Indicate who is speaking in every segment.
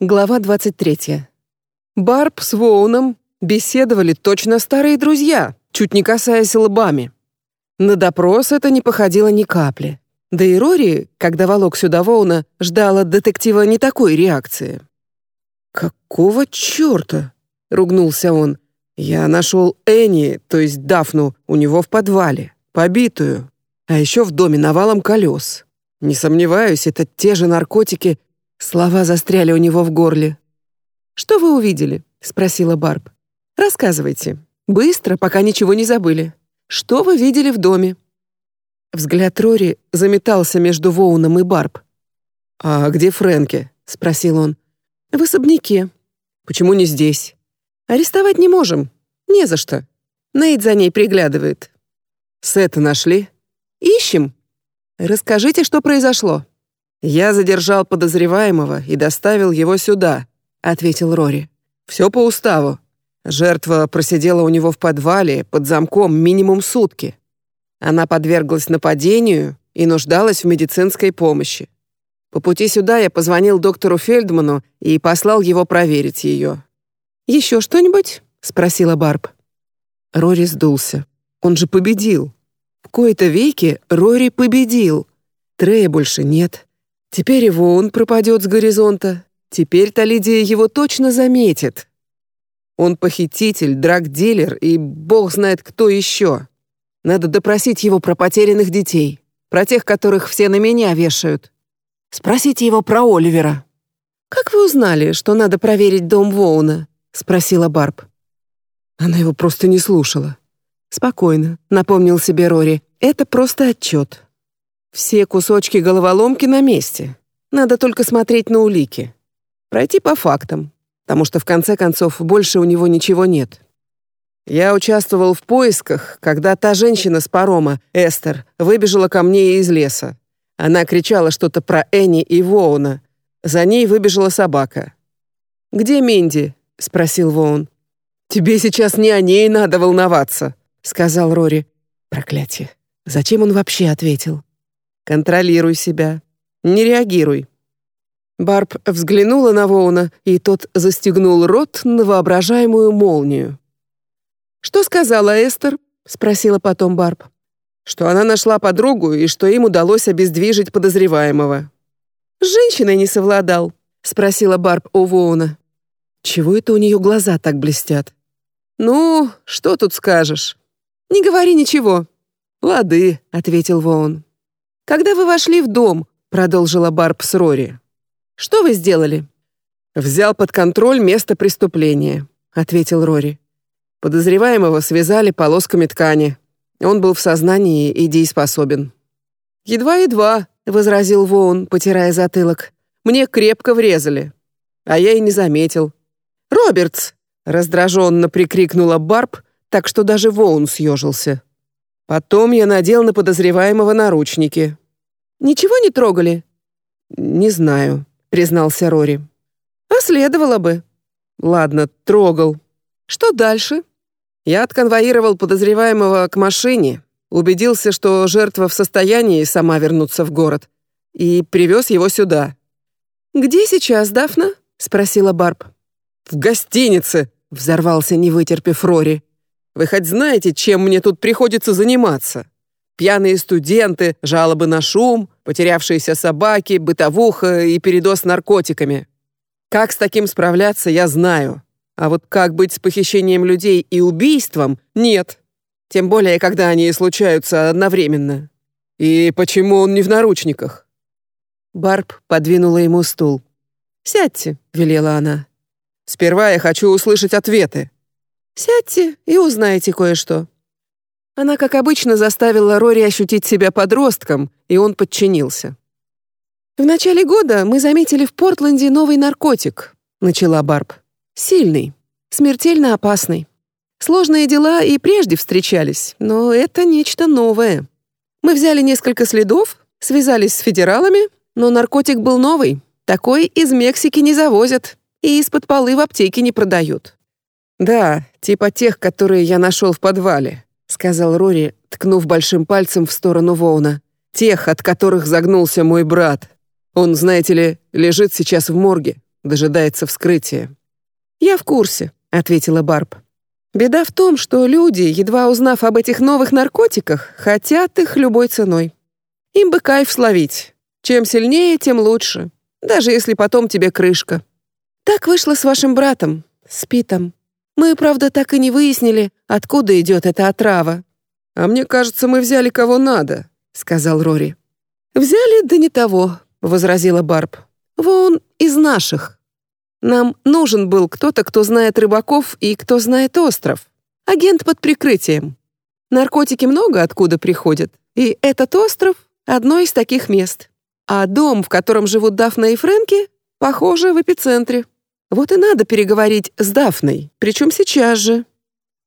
Speaker 1: Глава 23. Барб с Воуном беседовали точно старые друзья, чуть не касаясь лбами. На допрос это не походило ни капли. Да и Рори, когда волок сюда Воуна, ждала детектива не такой реакции. «Какого черта?» — ругнулся он. «Я нашел Энни, то есть Дафну, у него в подвале, побитую, а еще в доме навалом колес. Не сомневаюсь, это те же наркотики, Слова застряли у него в горле. «Что вы увидели?» — спросила Барб. «Рассказывайте. Быстро, пока ничего не забыли. Что вы видели в доме?» Взгляд Рори заметался между Воуном и Барб. «А где Фрэнки?» — спросил он. «В особняке. Почему не здесь?» «Арестовать не можем. Не за что. Нейт за ней приглядывает». «Сета нашли?» «Ищем. Расскажите, что произошло». «Я задержал подозреваемого и доставил его сюда», — ответил Рори. «Все по уставу. Жертва просидела у него в подвале под замком минимум сутки. Она подверглась нападению и нуждалась в медицинской помощи. По пути сюда я позвонил доктору Фельдману и послал его проверить ее. «Еще что-нибудь?» — спросила Барб. Рори сдулся. Он же победил. В кои-то веки Рори победил. Трея больше нет. Теперь его он пропадет с горизонта. Теперь-то Лидия его точно заметит. Он похититель, драгдилер и бог знает кто еще. Надо допросить его про потерянных детей, про тех, которых все на меня вешают. Спросите его про Оливера. «Как вы узнали, что надо проверить дом Воуна?» — спросила Барб. Она его просто не слушала. «Спокойно», — напомнил себе Рори. «Это просто отчет. Все кусочки головоломки на месте. Надо только смотреть на улики. Пройти по фактам, потому что в конце концов больше у него ничего нет. Я участвовал в поисках, когда та женщина с парома, Эстер, выбежала ко мне из леса. Она кричала что-то про Энни и Воуна. За ней выбежала собака. «Где Минди?» — спросил Воун. «Тебе сейчас не о ней надо волноваться», — сказал Рори. Проклятие. Зачем он вообще ответил? Контролируй себя. Не реагируй». Барб взглянула на Воуна, и тот застегнул рот на воображаемую молнию. «Что сказала Эстер?» — спросила потом Барб. «Что она нашла подругу и что им удалось обездвижить подозреваемого». «С женщиной не совладал?» — спросила Барб у Воуна. «Чего это у нее глаза так блестят?» «Ну, что тут скажешь?» «Не говори ничего». «Лады», — ответил Воун. «Когда вы вошли в дом», — продолжила Барб с Рори, «что вы сделали?» «Взял под контроль место преступления», — ответил Рори. Подозреваемого связали полосками ткани. Он был в сознании и дееспособен. «Едва-едва», — возразил Воун, потирая затылок. «Мне крепко врезали». А я и не заметил. «Робертс!» — раздраженно прикрикнула Барб, так что даже Воун съежился. Потом я надел на подозреваемого наручники. Ничего не трогали? Не знаю, признался Рори. А следовало бы. Ладно, трогал. Что дальше? Я отконвоировал подозреваемого к машине, убедился, что жертва в состоянии сама вернуться в город, и привез его сюда. «Где сейчас Дафна?» — спросила Барб. «В гостинице!» — взорвался, не вытерпев Рори. Вы хоть знаете, чем мне тут приходится заниматься? Пьяные студенты, жалобы на шум, потерявшиеся собаки, бытовуха и передоз наркотиками. Как с таким справляться, я знаю. А вот как быть с похищением людей и убийством — нет. Тем более, когда они случаются одновременно. И почему он не в наручниках? Барб подвинула ему стул. «Сядьте», — велела она. «Сперва я хочу услышать ответы», Сядьте и узнаете кое-что». Она, как обычно, заставила Рори ощутить себя подростком, и он подчинился. «В начале года мы заметили в Портленде новый наркотик», — начала Барб. «Сильный, смертельно опасный. Сложные дела и прежде встречались, но это нечто новое. Мы взяли несколько следов, связались с федералами, но наркотик был новый. Такой из Мексики не завозят и из-под полы в аптеке не продают. «Да, типа тех, которые я нашел в подвале», — сказал Рори, ткнув большим пальцем в сторону Воуна. «Тех, от которых загнулся мой брат. Он, знаете ли, лежит сейчас в морге. дожидается вскрытия». «Я в курсе», — ответила Барб. «Беда в том, что люди, едва узнав об этих новых наркотиках, хотят их любой ценой. Им бы кайф словить. Чем сильнее, тем лучше, даже если потом тебе крышка. Так вышло с вашим братом, с Питом. Мы, правда, так и не выяснили, откуда идет эта отрава». «А мне кажется, мы взяли кого надо», — сказал Рори. «Взяли, да не того», — возразила Барб. «Вон из наших. Нам нужен был кто-то, кто знает рыбаков и кто знает остров. Агент под прикрытием. Наркотики много откуда приходят, и этот остров — одно из таких мест. А дом, в котором живут Дафна и Фрэнки, похоже, в эпицентре. Вот и надо переговорить с Дафной, причем сейчас же.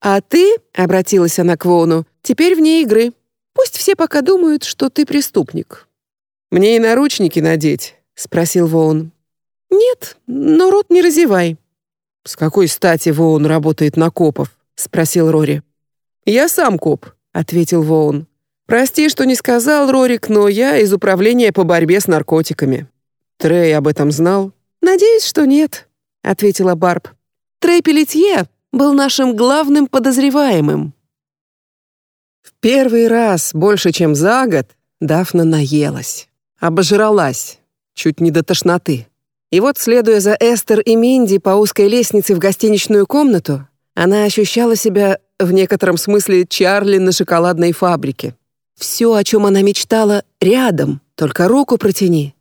Speaker 1: А ты, — обратилась она к Вону, — теперь вне игры. Пусть все пока думают, что ты преступник. «Мне и наручники надеть?» — спросил Воун. «Нет, но рот не разевай». «С какой стати Воун работает на копов?» — спросил Рори. «Я сам коп», — ответил Воун. «Прости, что не сказал, Рорик, но я из управления по борьбе с наркотиками». «Трей об этом знал?» «Надеюсь, что нет», — ответила Барб. «Трей Пелетье был нашим главным подозреваемым». В первый раз больше, чем за год, Дафна наелась. Обожралась, чуть не до тошноты. И вот, следуя за Эстер и Минди по узкой лестнице в гостиничную комнату, она ощущала себя в некотором смысле Чарли на шоколадной фабрике. Все, о чем она мечтала, рядом, только руку протяни.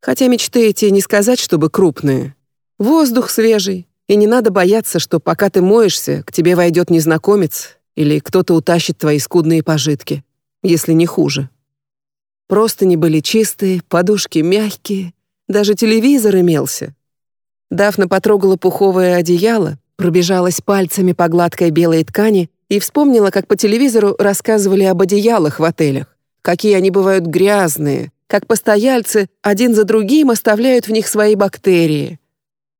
Speaker 1: Хотя мечты эти не сказать, чтобы крупные. Воздух свежий, и не надо бояться, что пока ты моешься, к тебе войдет незнакомец или кто-то утащит твои скудные пожитки, если не хуже. Простыни были чистые, подушки мягкие, даже телевизор имелся. Дафна потрогала пуховое одеяло, пробежалась пальцами по гладкой белой ткани и вспомнила, как по телевизору рассказывали об одеялах в отелях, какие они бывают грязные, как постояльцы один за другим оставляют в них свои бактерии.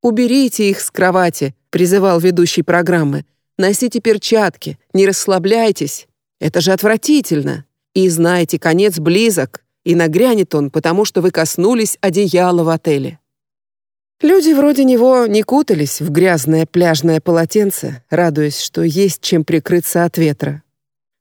Speaker 1: «Уберите их с кровати», — призывал ведущий программы. «Носите перчатки, не расслабляйтесь. Это же отвратительно. И знайте, конец близок, и нагрянет он, потому что вы коснулись одеяла в отеле. Люди вроде него не кутались в грязное пляжное полотенце, радуясь, что есть чем прикрыться от ветра.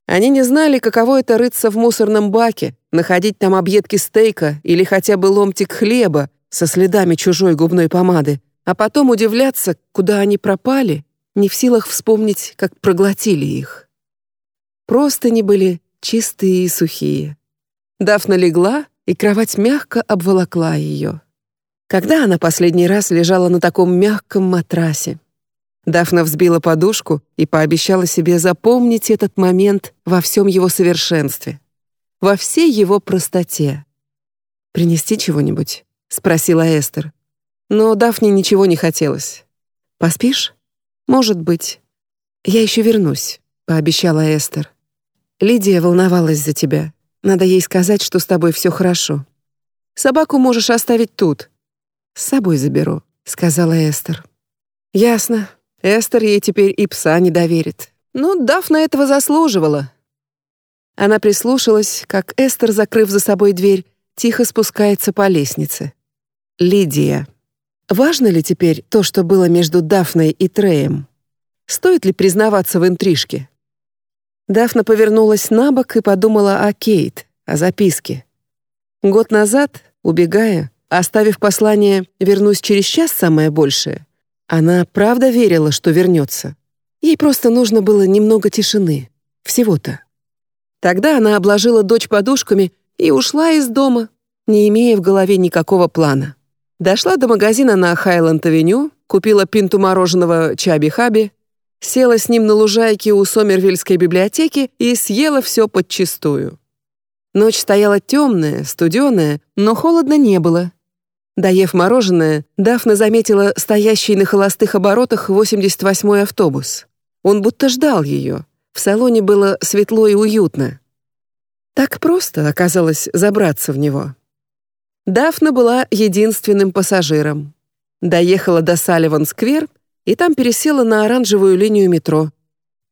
Speaker 1: Они не знали, каково это рыться в мусорном баке, находить там объедки стейка или хотя бы ломтик хлеба со следами чужой губной помады, а потом удивляться, куда они пропали, не в силах вспомнить, как проглотили их. Просто не были чистые и сухие. Дафна легла, и кровать мягко обволокла ее. Когда она последний раз лежала на таком мягком матрасе? Дафна взбила подушку и пообещала себе запомнить этот момент во всем его совершенстве, во всей его простоте. «Принести чего-нибудь?» — спросила Эстер. Но Дафне ничего не хотелось. «Поспишь?» «Может быть. Я еще вернусь», — пообещала Эстер. Лидия волновалась за тебя. Надо ей сказать, что с тобой все хорошо. Собаку можешь оставить тут. С собой заберу, сказала Эстер. Ясно. Эстер ей теперь и пса не доверит. Ну, Дафна этого заслуживала. Она прислушалась, как Эстер, закрыв за собой дверь, тихо спускается по лестнице. Лидия. Важно ли теперь то, что было между Дафной и Треем? Стоит ли признаваться в интрижке? Дафна повернулась на бок и подумала о Кейт, о записке. Год назад, убегая, оставив послание «вернусь через час самое большее», она правда верила, что вернется. Ей просто нужно было немного тишины. Всего-то. Тогда она обложила дочь подушками и ушла из дома, не имея в голове никакого плана. Дошла до магазина на Хайленд-авеню, купила пинту мороженого Чаби-Хаби, села с ним на лужайке у Сомервильской библиотеки и съела все подчистую. Ночь стояла темная, студеная, но холодно не было. Доев мороженое, Дафна заметила стоящий на холостых оборотах 88-й автобус. Он будто ждал ее. В салоне было светло и уютно. Так просто оказалось забраться в него. Дафна была единственным пассажиром. Доехала до Салливан-сквер и там пересела на оранжевую линию метро.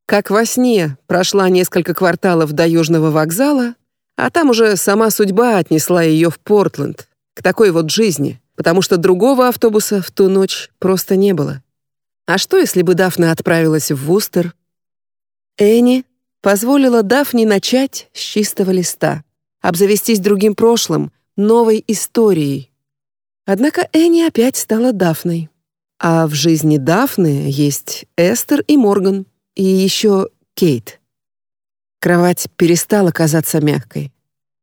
Speaker 1: Как во сне прошла несколько кварталов до Южного вокзала, а там уже сама судьба отнесла ее в Портленд, к такой вот жизни, потому что другого автобуса в ту ночь просто не было. А что, если бы Дафна отправилась в Вустер? Энни позволила Дафне начать с чистого листа, обзавестись другим прошлым, новой историей. Однако Энни опять стала Дафной. А в жизни Дафны есть Эстер и Морган, и еще Кейт. Кровать перестала казаться мягкой.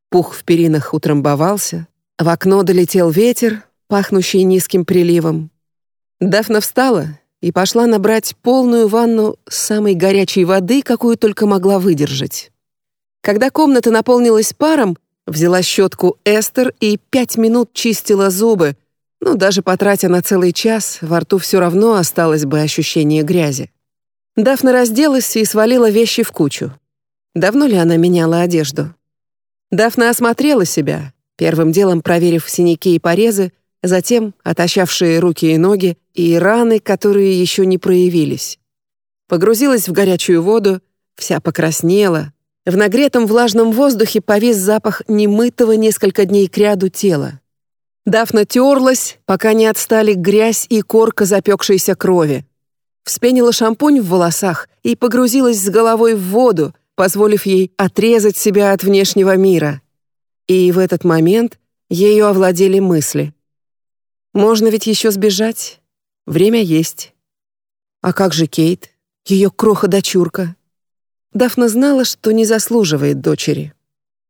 Speaker 1: Пух в перинах утрамбовался, в окно долетел ветер, пахнущий низким приливом. Дафна встала и пошла набрать полную ванну самой горячей воды, какую только могла выдержать. Когда комната наполнилась паром, взяла щетку Эстер и пять минут чистила зубы, но даже потратя на целый час, во рту все равно осталось бы ощущение грязи. Дафна разделась и свалила вещи в кучу. Давно ли она меняла одежду? Дафна осмотрела себя, первым делом проверив синяки и порезы, затем отощавшие руки и ноги и раны, которые еще не проявились. Погрузилась в горячую воду, вся покраснела. В нагретом влажном воздухе повис запах немытого несколько дней кряду тела. Дафна терлась, пока не отстали грязь и корка запекшейся крови. Вспенила шампунь в волосах и погрузилась с головой в воду, позволив ей отрезать себя от внешнего мира. И в этот момент ею овладели мысли. Можно ведь еще сбежать. Время есть. А как же Кейт, ее кроха-дочурка? Дафна знала, что не заслуживает дочери.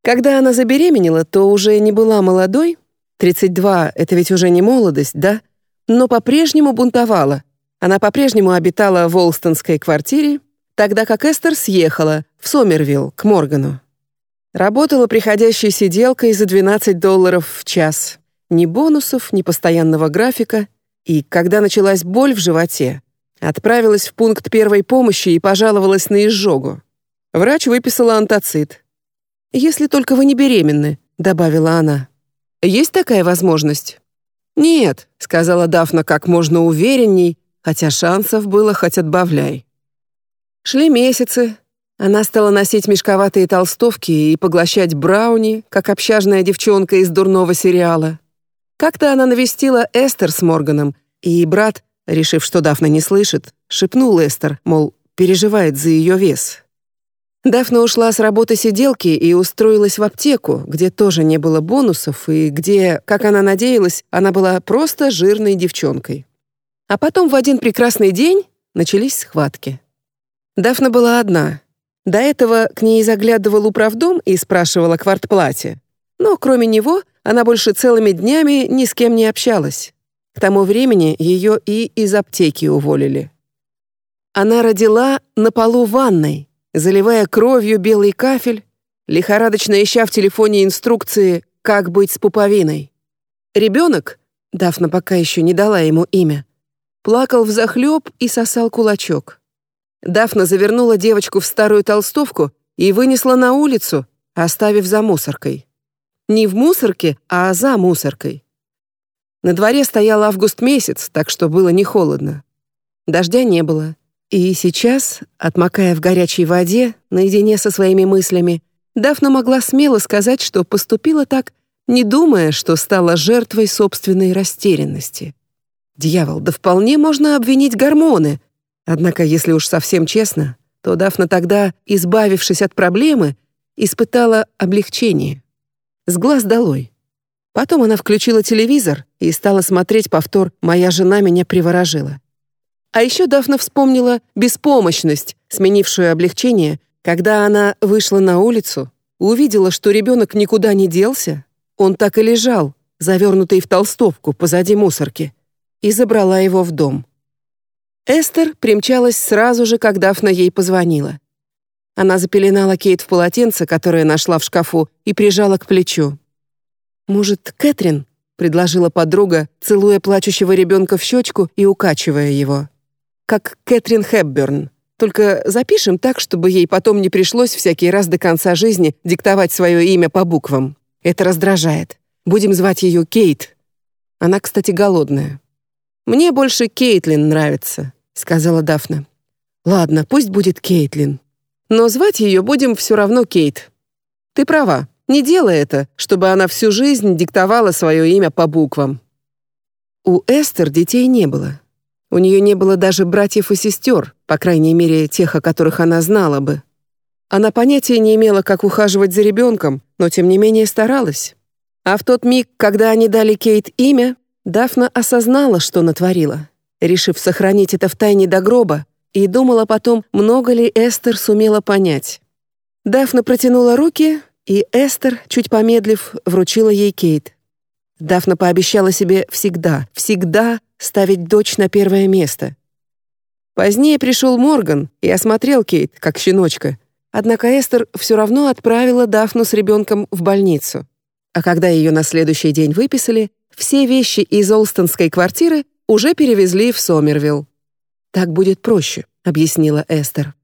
Speaker 1: Когда она забеременела, то уже не была молодой, 32 — это ведь уже не молодость, да? Но по-прежнему бунтовала. Она по-прежнему обитала в Олстонской квартире, тогда как Эстер съехала в Сомервилл к Моргану. Работала приходящей сиделкой за 12 долларов в час. Ни бонусов, ни постоянного графика. И когда началась боль в животе, отправилась в пункт первой помощи и пожаловалась на изжогу. Врач выписала антацид. «Если только вы не беременны», — добавила она. «Есть такая возможность?» «Нет», — сказала Дафна как можно уверенней, хотя шансов было хоть отбавляй. Шли месяцы. Она стала носить мешковатые толстовки и поглощать брауни, как общажная девчонка из дурного сериала. Как-то она навестила Эстер с Морганом, и брат, решив, что Дафна не слышит, шепнул Эстер, мол, переживает за ее вес. Дафна ушла с работы сиделки и устроилась в аптеку, где тоже не было бонусов и где, как она надеялась, она была просто жирной девчонкой. А потом в один прекрасный день начались схватки. Дафна была одна. До этого к ней заглядывал управдом и спрашивал о квартплате. Но кроме него она больше целыми днями ни с кем не общалась. К тому времени ее и из аптеки уволили. Она родила на полу ванной, заливая кровью белый кафель, лихорадочно ища в телефоне инструкции «Как быть с пуповиной». Ребенок, Дафна пока еще не дала ему имя, плакал взахлеб и сосал кулачок. Дафна завернула девочку в старую толстовку и вынесла на улицу, оставив за мусоркой. Не в мусорке, а за мусоркой. На дворе стоял август месяц, так что было не холодно. Дождя не было. И сейчас, отмокая в горячей воде, наедине со своими мыслями, Дафна могла смело сказать, что поступила так, не думая, что стала жертвой собственной растерянности. Дьявол, да вполне можно обвинить гормоны. Однако, если уж совсем честно, то Дафна тогда, избавившись от проблемы, испытала облегчение. С глаз долой. Потом она включила телевизор и стала смотреть повтор «Моя жена меня приворожила». А еще Дафна вспомнила беспомощность, сменившую облегчение, когда она вышла на улицу, увидела, что ребенок никуда не делся, он так и лежал, завернутый в толстовку позади мусорки, и забрала его в дом. Эстер примчалась сразу же, когда Дафна ей позвонила. Она запеленала Кейт в полотенце, которое нашла в шкафу, и прижала к плечу. «Может, Кэтрин?» — предложила подруга, целуя плачущего ребенка в щечку и укачивая его. «Как Кэтрин Хэбберн. Только запишем так, чтобы ей потом не пришлось всякий раз до конца жизни диктовать свое имя по буквам. Это раздражает. Будем звать ее Кейт. Она, кстати, голодная». «Мне больше Кейтлин нравится», — сказала Дафна. «Ладно, пусть будет Кейтлин», но звать ее будем все равно Кейт. Ты права, не делай это, чтобы она всю жизнь диктовала свое имя по буквам. у Эстер детей не было. У нее не было даже братьев и сестер, по крайней мере, тех, о которых она знала бы. Она понятия не имела, как ухаживать за ребенком, но тем не менее старалась. А в тот миг, когда они дали Кейт имя, Дафна осознала, что натворила, решив сохранить это в тайне до гроба, и думала потом, много ли Эстер сумела понять. Дафна протянула руки, и Эстер, чуть помедлив, вручила ей Кейт. Дафна пообещала себе всегда, всегда ставить дочь на первое место. Позднее пришел Морган и осмотрел Кейт, как щеночка. Однако Эстер все равно отправила Дафну с ребенком в больницу. А когда ее на следующий день выписали, все вещи из Олстонской квартиры уже перевезли в Сомервилл. «Так будет проще», — объяснила Эстер.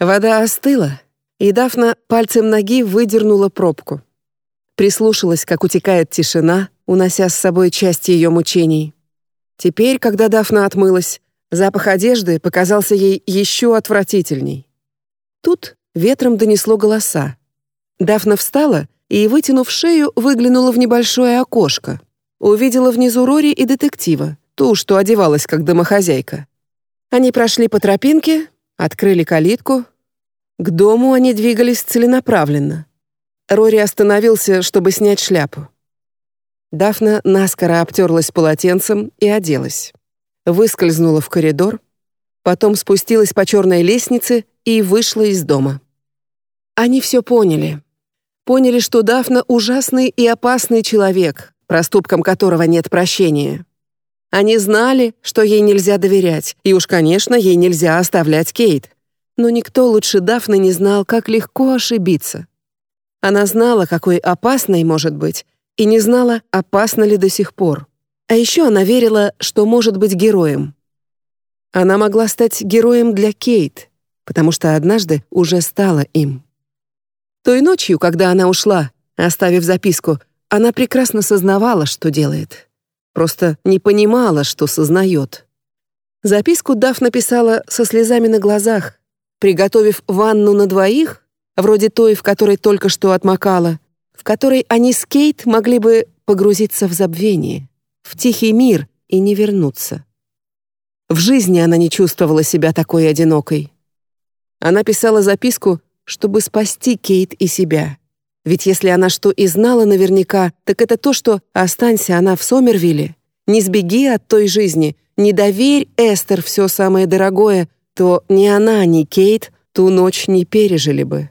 Speaker 1: Вода остыла, и Дафна пальцем ноги выдернула пробку. Прислушалась, как утекает тишина, унося с собой часть ее мучений. Теперь, когда Дафна отмылась, запах одежды показался ей еще отвратительней. Тут ветром донесло голоса. Дафна встала и, вытянув шею, выглянула в небольшое окошко. Увидела внизу Рори и детектива, ту, что одевалась как домохозяйка. Они прошли по тропинке, открыли калитку. К дому они двигались целенаправленно. Рори остановился, чтобы снять шляпу. Дафна наскоро обтерлась полотенцем и оделась. Выскользнула в коридор, потом спустилась по черной лестнице и вышла из дома. Они все поняли. Поняли, что Дафна ужасный и опасный человек, проступкам которого нет прощения. Они знали, что ей нельзя доверять, и уж, конечно, ей нельзя оставлять Кейт. Но никто лучше Дафны не знал, как легко ошибиться. Она знала, какой опасной может быть, и не знала, опасно ли до сих пор. А еще она верила, что может быть героем. Она могла стать героем для Кейт, потому что однажды уже стала им. Той ночью, когда она ушла, оставив записку, она прекрасно сознавала, что делает. Просто не понимала, что сознает. Записку Даф написала со слезами на глазах, приготовив ванну на двоих вроде той, в которой только что отмокала, в которой они с Кейт могли бы погрузиться в забвение, в тихий мир и не вернуться. В жизни она не чувствовала себя такой одинокой. Она писала записку, чтобы спасти Кейт и себя. Ведь если она что и знала наверняка, так это то, что останься она в Сомервилле, не сбеги от той жизни, не доверь Эстер все самое дорогое, то ни она, ни Кейт ту ночь не пережили бы.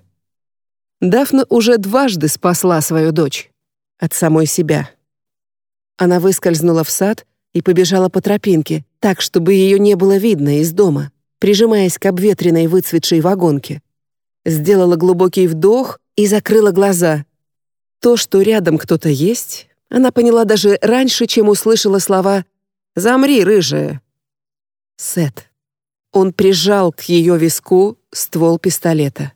Speaker 1: Дафна уже дважды спасла свою дочь. От самой себя. Она выскользнула в сад и побежала по тропинке, так, чтобы ее не было видно из дома, прижимаясь к обветренной выцветшей вагонке. Сделала глубокий вдох и закрыла глаза. То, что рядом кто-то есть, она поняла даже раньше, чем услышала слова «Замри, рыжая». Сет. Он прижал к ее виску ствол пистолета.